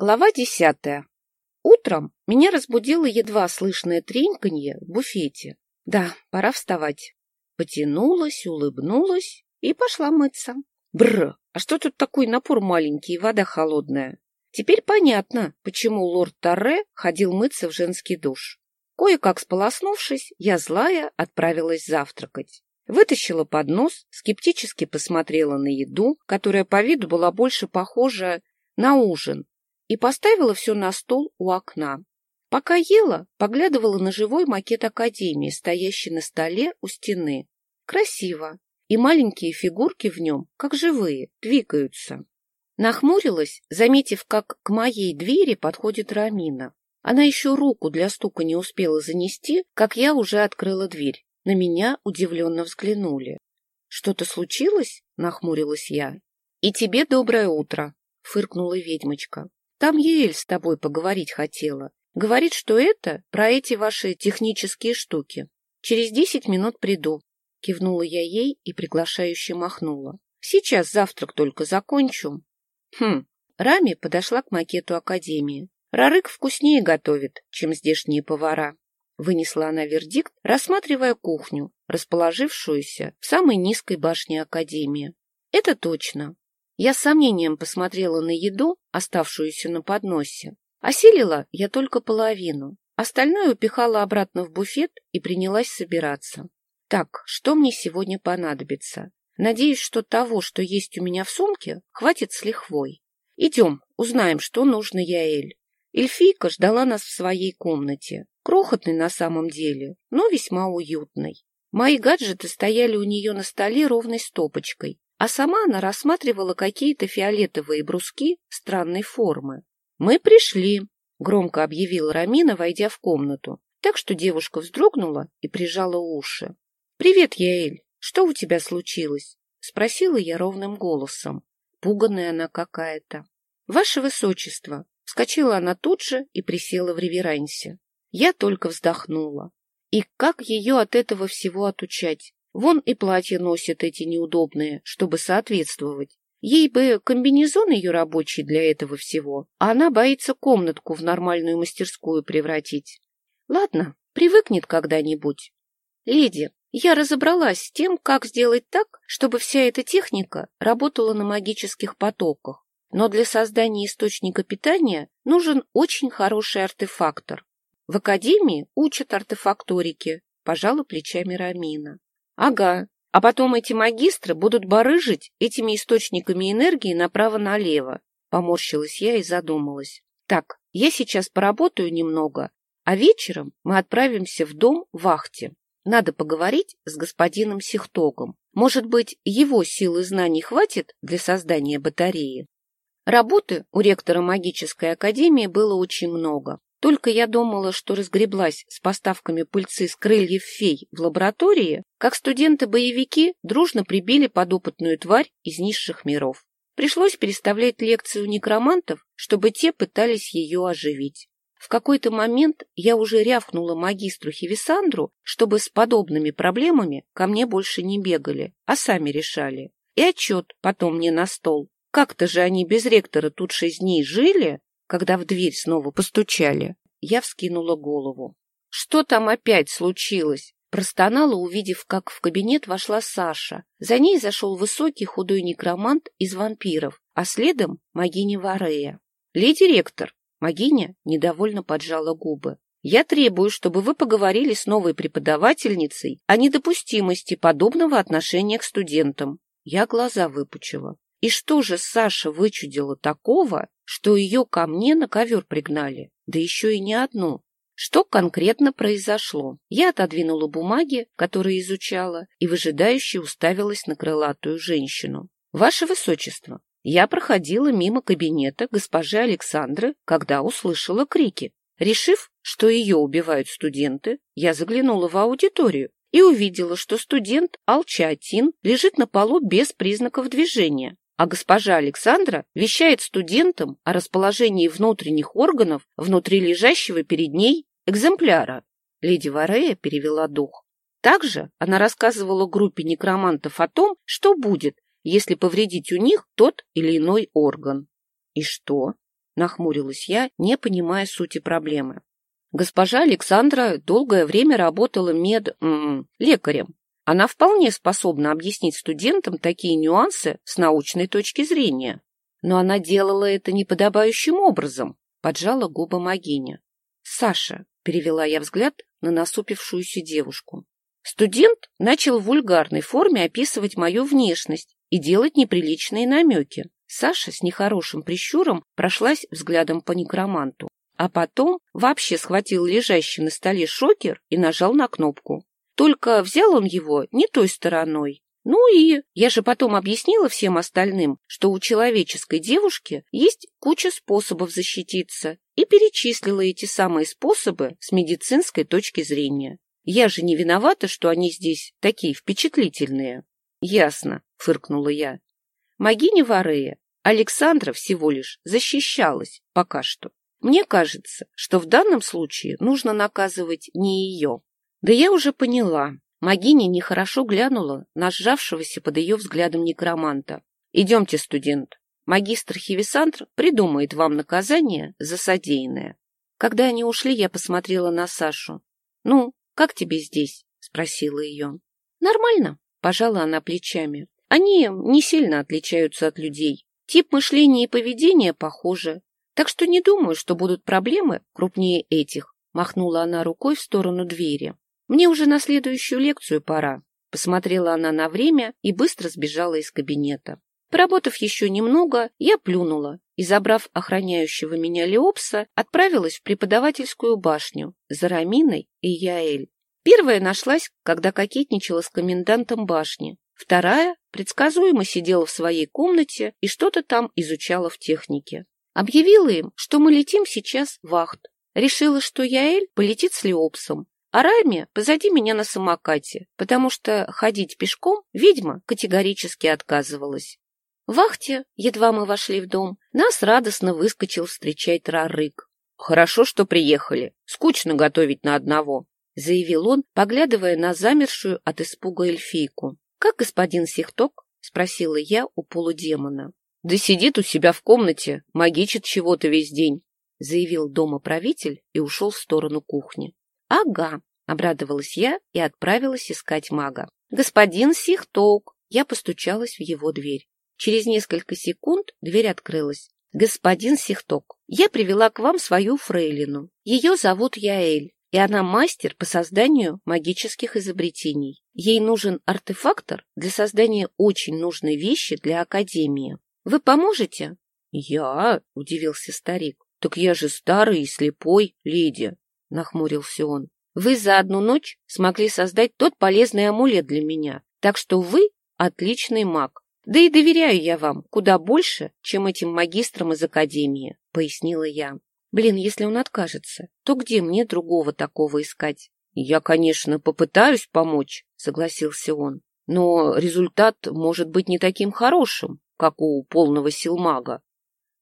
Глава десятая. Утром меня разбудило едва слышное треньканье в буфете. Да, пора вставать. Потянулась, улыбнулась и пошла мыться. Бр! А что тут такой напор маленький и вода холодная? Теперь понятно, почему лорд Торре ходил мыться в женский душ. Кое-как сполоснувшись, я злая отправилась завтракать. Вытащила поднос, скептически посмотрела на еду, которая по виду была больше похожа на ужин, и поставила все на стол у окна. Пока ела, поглядывала на живой макет Академии, стоящий на столе у стены. Красиво, и маленькие фигурки в нем, как живые, двигаются. Нахмурилась, заметив, как к моей двери подходит Рамина. Она еще руку для стука не успела занести, как я уже открыла дверь. На меня удивленно взглянули. — Что-то случилось? — нахмурилась я. — И тебе доброе утро, — фыркнула ведьмочка. Там Еэль с тобой поговорить хотела. Говорит, что это про эти ваши технические штуки. Через десять минут приду. Кивнула я ей и приглашающе махнула. Сейчас завтрак только закончу. Хм. Рами подошла к макету Академии. Рарык вкуснее готовит, чем здешние повара. Вынесла она вердикт, рассматривая кухню, расположившуюся в самой низкой башне Академии. Это точно. Я с сомнением посмотрела на еду, оставшуюся на подносе. Осилила я только половину. Остальное упихала обратно в буфет и принялась собираться. Так, что мне сегодня понадобится? Надеюсь, что того, что есть у меня в сумке, хватит с лихвой. Идем, узнаем, что нужно Яэль. Эльфийка ждала нас в своей комнате. Крохотной на самом деле, но весьма уютной. Мои гаджеты стояли у нее на столе ровной стопочкой, а сама она рассматривала какие-то фиолетовые бруски странной формы. «Мы пришли», — громко объявила Рамина, войдя в комнату, так что девушка вздрогнула и прижала уши. «Привет, Яэль, что у тебя случилось?» — спросила я ровным голосом. Пуганная она какая-то. «Ваше Высочество!» — вскочила она тут же и присела в реверансе. Я только вздохнула. И как ее от этого всего отучать? Вон и платья носят эти неудобные, чтобы соответствовать. Ей бы комбинезон ее рабочий для этого всего, а она боится комнатку в нормальную мастерскую превратить. Ладно, привыкнет когда-нибудь. Леди, я разобралась с тем, как сделать так, чтобы вся эта техника работала на магических потоках. Но для создания источника питания нужен очень хороший артефактор. В академии учат артефакторике, пожала плечами Рамина. Ага. А потом эти магистры будут барыжить этими источниками энергии направо-налево. Поморщилась я и задумалась. Так, я сейчас поработаю немного, а вечером мы отправимся в дом вахте. Надо поговорить с господином Сихтогом. Может быть, его силы знаний хватит для создания батареи? Работы у ректора магической академии было очень много. Только я думала, что разгреблась с поставками пыльцы с крыльев фей в лаборатории, как студенты-боевики дружно прибили подопытную тварь из низших миров. Пришлось переставлять лекции у некромантов, чтобы те пытались ее оживить. В какой-то момент я уже рявкнула магистру Хивисандру, чтобы с подобными проблемами ко мне больше не бегали, а сами решали. И отчет потом мне на стол. Как-то же они без ректора тут шесть дней жили, когда в дверь снова постучали, я вскинула голову. Что там опять случилось? Простонала, увидев, как в кабинет вошла Саша. За ней зашел высокий худой некромант из вампиров, а следом магиня Варея. «Леди ректор!» Магиня недовольно поджала губы. «Я требую, чтобы вы поговорили с новой преподавательницей о недопустимости подобного отношения к студентам». Я глаза выпучила. И что же Саша вычудила такого, что ее ко мне на ковер пригнали, да еще и не одну? Что конкретно произошло? Я отодвинула бумаги, которые изучала, и выжидающе уставилась на крылатую женщину. Ваше Высочество, я проходила мимо кабинета госпожи Александры, когда услышала крики. Решив, что ее убивают студенты, я заглянула в аудиторию и увидела, что студент Алчатин лежит на полу без признаков движения а госпожа Александра вещает студентам о расположении внутренних органов внутри лежащего перед ней экземпляра. Леди Варея перевела дух. Также она рассказывала группе некромантов о том, что будет, если повредить у них тот или иной орган. И что? Нахмурилась я, не понимая сути проблемы. Госпожа Александра долгое время работала мед... М -м, лекарем. Она вполне способна объяснить студентам такие нюансы с научной точки зрения. Но она делала это неподобающим образом, поджала губы Магиня. Саша, перевела я взгляд на насупившуюся девушку. Студент начал в вульгарной форме описывать мою внешность и делать неприличные намеки. Саша с нехорошим прищуром прошлась взглядом по некроманту, а потом вообще схватил лежащий на столе шокер и нажал на кнопку. Только взял он его не той стороной. Ну и я же потом объяснила всем остальным, что у человеческой девушки есть куча способов защититься, и перечислила эти самые способы с медицинской точки зрения. Я же не виновата, что они здесь такие впечатлительные. — Ясно, — фыркнула я. Магиня Варея, Александра всего лишь защищалась пока что. Мне кажется, что в данном случае нужно наказывать не ее. Да я уже поняла. Магиня нехорошо глянула на сжавшегося под ее взглядом некроманта. «Идемте, студент. Магистр Хивисантр придумает вам наказание за содеянное». Когда они ушли, я посмотрела на Сашу. «Ну, как тебе здесь?» — спросила ее. «Нормально», — пожала она плечами. «Они не сильно отличаются от людей. Тип мышления и поведения похожи. Так что не думаю, что будут проблемы крупнее этих», — махнула она рукой в сторону двери. «Мне уже на следующую лекцию пора». Посмотрела она на время и быстро сбежала из кабинета. Поработав еще немного, я плюнула и, забрав охраняющего меня Леопса, отправилась в преподавательскую башню за Раминой и Яэль. Первая нашлась, когда кокетничала с комендантом башни. Вторая предсказуемо сидела в своей комнате и что-то там изучала в технике. Объявила им, что мы летим сейчас в вахт. Решила, что Яэль полетит с Леопсом, а Рами позади меня на самокате, потому что ходить пешком ведьма категорически отказывалась. В вахте, едва мы вошли в дом, нас радостно выскочил встречать Рарык. «Хорошо, что приехали. Скучно готовить на одного», — заявил он, поглядывая на замершую от испуга эльфийку. «Как господин Сихток?» — спросила я у полудемона. «Да сидит у себя в комнате, магичит чего-то весь день», — заявил дома правитель и ушел в сторону кухни. «Ага», — обрадовалась я и отправилась искать мага. «Господин Сихток!» Я постучалась в его дверь. Через несколько секунд дверь открылась. «Господин Сихток, я привела к вам свою фрейлину. Ее зовут Яэль, и она мастер по созданию магических изобретений. Ей нужен артефактор для создания очень нужной вещи для Академии. Вы поможете?» «Я?» — удивился старик. «Так я же старый и слепой, леди!» — нахмурился он. «Вы за одну ночь смогли создать тот полезный амулет для меня, так что вы отличный маг. Да и доверяю я вам куда больше, чем этим магистрам из академии, пояснила я. Блин, если он откажется, то где мне другого такого искать? Я, конечно, попытаюсь помочь, согласился он. Но результат может быть не таким хорошим, как у полного силмага.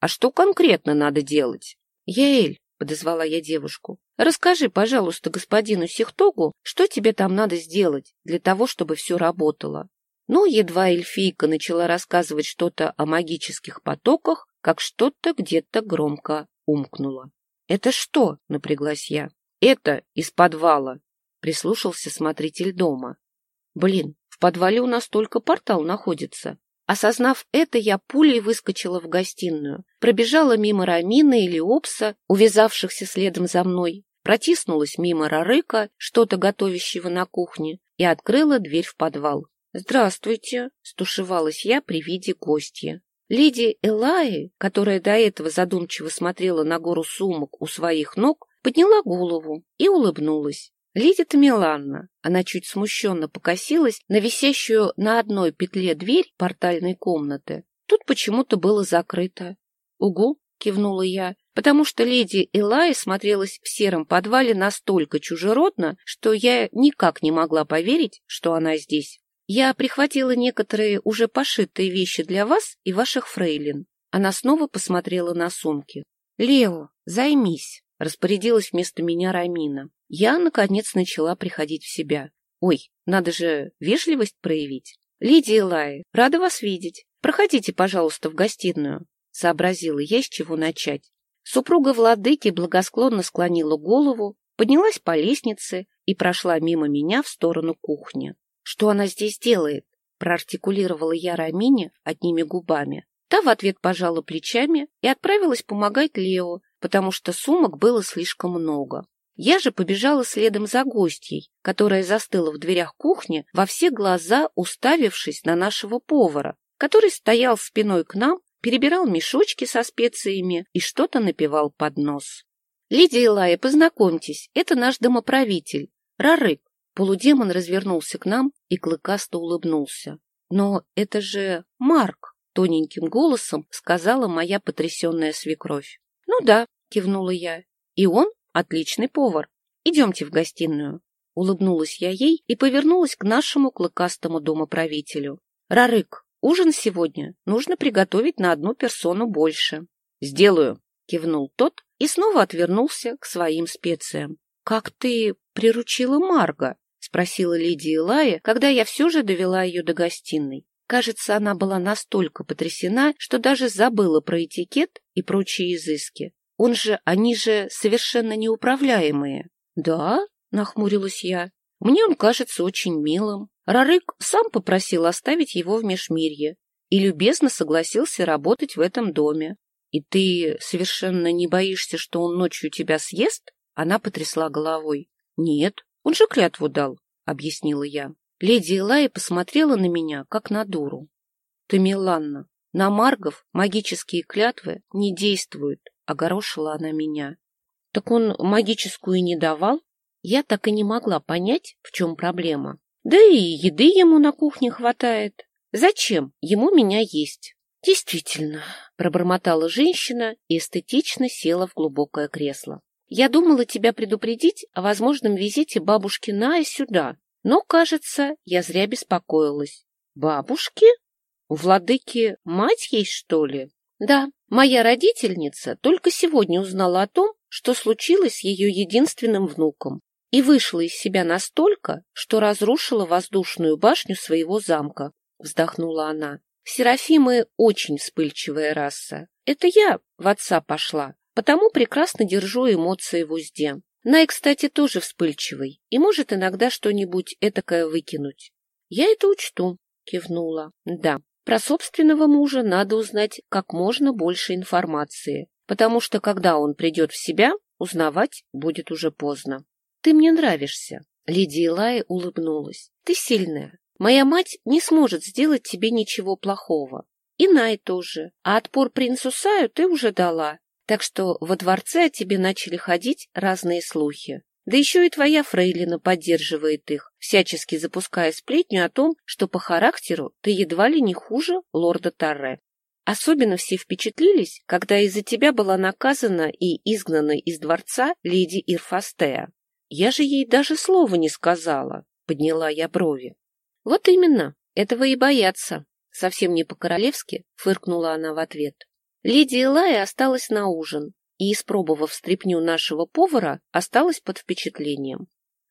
А что конкретно надо делать? Яэль, подозвала я девушку, расскажи, пожалуйста, господину Сихтогу, что тебе там надо сделать для того, чтобы все работало. Но едва эльфийка начала рассказывать что-то о магических потоках, как что-то где-то громко умкнуло. «Это что?» — напряглась я. «Это из подвала», — прислушался смотритель дома. «Блин, в подвале у нас только портал находится». Осознав это, я пулей выскочила в гостиную, пробежала мимо Рамины или Опса, увязавшихся следом за мной, протиснулась мимо Рарыка, что-то готовящего на кухне, и открыла дверь в подвал. «Здравствуйте!» — стушевалась я при виде гостья. Леди Элаи, которая до этого задумчиво смотрела на гору сумок у своих ног, подняла голову и улыбнулась. Леди Тамиланна, она чуть смущенно покосилась на висящую на одной петле дверь портальной комнаты. Тут почему-то было закрыто. «Угу!» — кивнула я, потому что леди Элай смотрелась в сером подвале настолько чужеродно, что я никак не могла поверить, что она здесь. Я прихватила некоторые уже пошитые вещи для вас и ваших фрейлин. Она снова посмотрела на сумки. Лео, займись, распорядилась вместо меня Рамина. Я, наконец, начала приходить в себя. Ой, надо же вежливость проявить. Лидия Лай, рада вас видеть. Проходите, пожалуйста, в гостиную. Сообразила я, с чего начать. Супруга владыки благосклонно склонила голову, поднялась по лестнице и прошла мимо меня в сторону кухни. «Что она здесь делает?» — проартикулировала я Рамине одними губами. Та в ответ пожала плечами и отправилась помогать Лео, потому что сумок было слишком много. Я же побежала следом за гостьей, которая застыла в дверях кухни, во все глаза уставившись на нашего повара, который стоял спиной к нам, перебирал мешочки со специями и что-то напевал под нос. «Лидия Илая, познакомьтесь, это наш домоправитель, Рарык». Полудемон развернулся к нам и клыкасто улыбнулся. «Но это же Марк!» — тоненьким голосом сказала моя потрясенная свекровь. «Ну да», — кивнула я, — «и он Отличный повар. Идемте в гостиную. Улыбнулась я ей и повернулась к нашему клыкастому домоправителю. Рарык, ужин сегодня нужно приготовить на одну персону больше. Сделаю, кивнул тот и снова отвернулся к своим специям. Как ты приручила Марга? спросила Лидия Лая, когда я все же довела ее до гостиной. Кажется, она была настолько потрясена, что даже забыла про этикет и прочие изыски. Он же, они же совершенно неуправляемые. Да, нахмурилась я. Мне он кажется очень милым. Рарык сам попросил оставить его в Межмирье и любезно согласился работать в этом доме. И ты совершенно не боишься, что он ночью тебя съест? Она потрясла головой. Нет, он же клятву дал, объяснила я. Леди Элай посмотрела на меня, как на дуру. Ты, Миланна, на Маргов магические клятвы не действуют. — огорошила она меня. — Так он магическую не давал? Я так и не могла понять, в чем проблема. Да и еды ему на кухне хватает. Зачем ему меня есть? — Действительно, — пробормотала женщина и эстетично села в глубокое кресло. Я думала тебя предупредить о возможном визите бабушки Наи сюда, но, кажется, я зря беспокоилась. Бабушки? У владыки мать есть, что ли? Да, моя родительница только сегодня узнала о том, что случилось с ее единственным внуком, и вышла из себя настолько, что разрушила воздушную башню своего замка, вздохнула она. Серафимы очень вспыльчивая раса. Это я в отца пошла, потому прекрасно держу эмоции в узде. Най, кстати, тоже вспыльчивый и может иногда что-нибудь этакое выкинуть. Я это учту, кивнула. Да, про собственного мужа надо узнать как можно больше информации, потому что когда он придет в себя, узнавать будет уже поздно. Ты мне нравишься. Лидия Лая улыбнулась. Ты сильная. Моя мать не сможет сделать тебе ничего плохого. И Най тоже. А отпор принцу Саю ты уже дала. Так что во дворце о тебе начали ходить разные слухи. Да еще и твоя фрейлина поддерживает их, всячески запуская сплетню о том, что по характеру ты едва ли не хуже лорда Тарре. Особенно все впечатлились, когда из-за тебя была наказана и изгнана из дворца леди Ирфастея. Я же ей даже слова не сказала, подняла я брови. Вот именно, этого и боятся. Совсем не по-королевски, фыркнула она в ответ. Леди Элая осталась на ужин, и, испробовав стряпню нашего повара, осталась под впечатлением.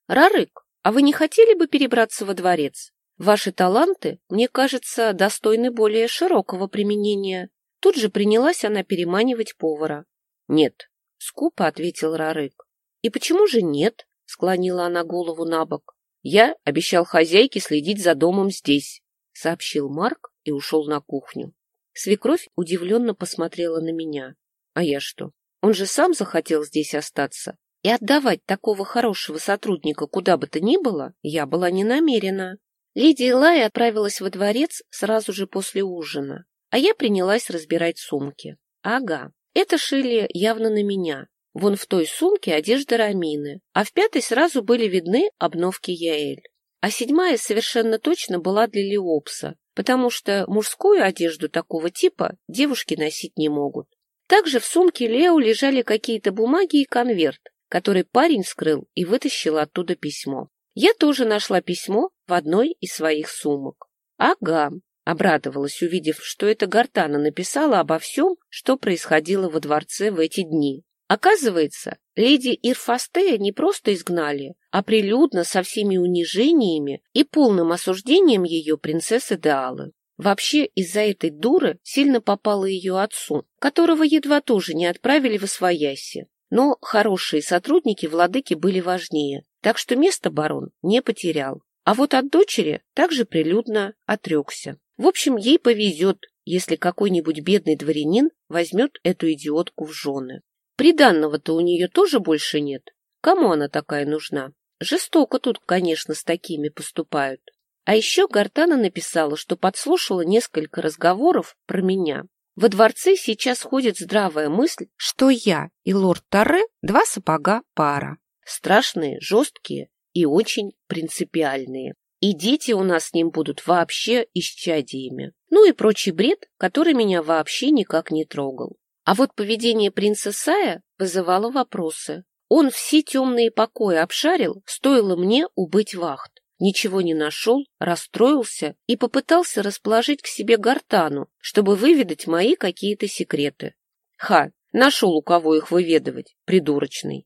«Рарык, а вы не хотели бы перебраться во дворец? Ваши таланты, мне кажется, достойны более широкого применения». Тут же принялась она переманивать повара. «Нет», — скупо ответил Рарык. «И почему же нет?» — склонила она голову на бок. «Я обещал хозяйке следить за домом здесь», — сообщил Марк и ушел на кухню. Свекровь удивленно посмотрела на меня. «А я что, он же сам захотел здесь остаться. И отдавать такого хорошего сотрудника куда бы то ни было я была не намерена. Лидия Лая отправилась во дворец сразу же после ужина, а я принялась разбирать сумки. Ага, это шили явно на меня. Вон в той сумке одежда Рамины, а в пятой сразу были видны обновки Яэль. А седьмая совершенно точно была для Леопса, потому что мужскую одежду такого типа девушки носить не могут. Также в сумке Лео лежали какие-то бумаги и конверт, который парень скрыл и вытащил оттуда письмо. Я тоже нашла письмо в одной из своих сумок. Ага, обрадовалась, увидев, что эта Гартана написала обо всем, что происходило во дворце в эти дни. Оказывается, леди Ирфастея не просто изгнали, а прилюдно со всеми унижениями и полным осуждением ее принцессы Деалы. Вообще, из-за этой дуры сильно попало ее отцу, которого едва тоже не отправили в Освояси. Но хорошие сотрудники владыки были важнее, так что место барон не потерял. А вот от дочери также прилюдно отрекся. В общем, ей повезет, если какой-нибудь бедный дворянин возьмет эту идиотку в жены. Приданного-то у нее тоже больше нет. Кому она такая нужна? Жестоко тут, конечно, с такими поступают. А еще Гартана написала, что подслушала несколько разговоров про меня. Во дворце сейчас ходит здравая мысль, что я и лорд Тарре два сапога пара. Страшные, жесткие и очень принципиальные. И дети у нас с ним будут вообще исчадиями. Ну и прочий бред, который меня вообще никак не трогал. А вот поведение принца Сая вызывало вопросы. Он все темные покои обшарил, стоило мне убыть вахт ничего не нашел, расстроился и попытался расположить к себе гортану, чтобы выведать мои какие-то секреты. Ха, нашел у кого их выведывать, придурочный.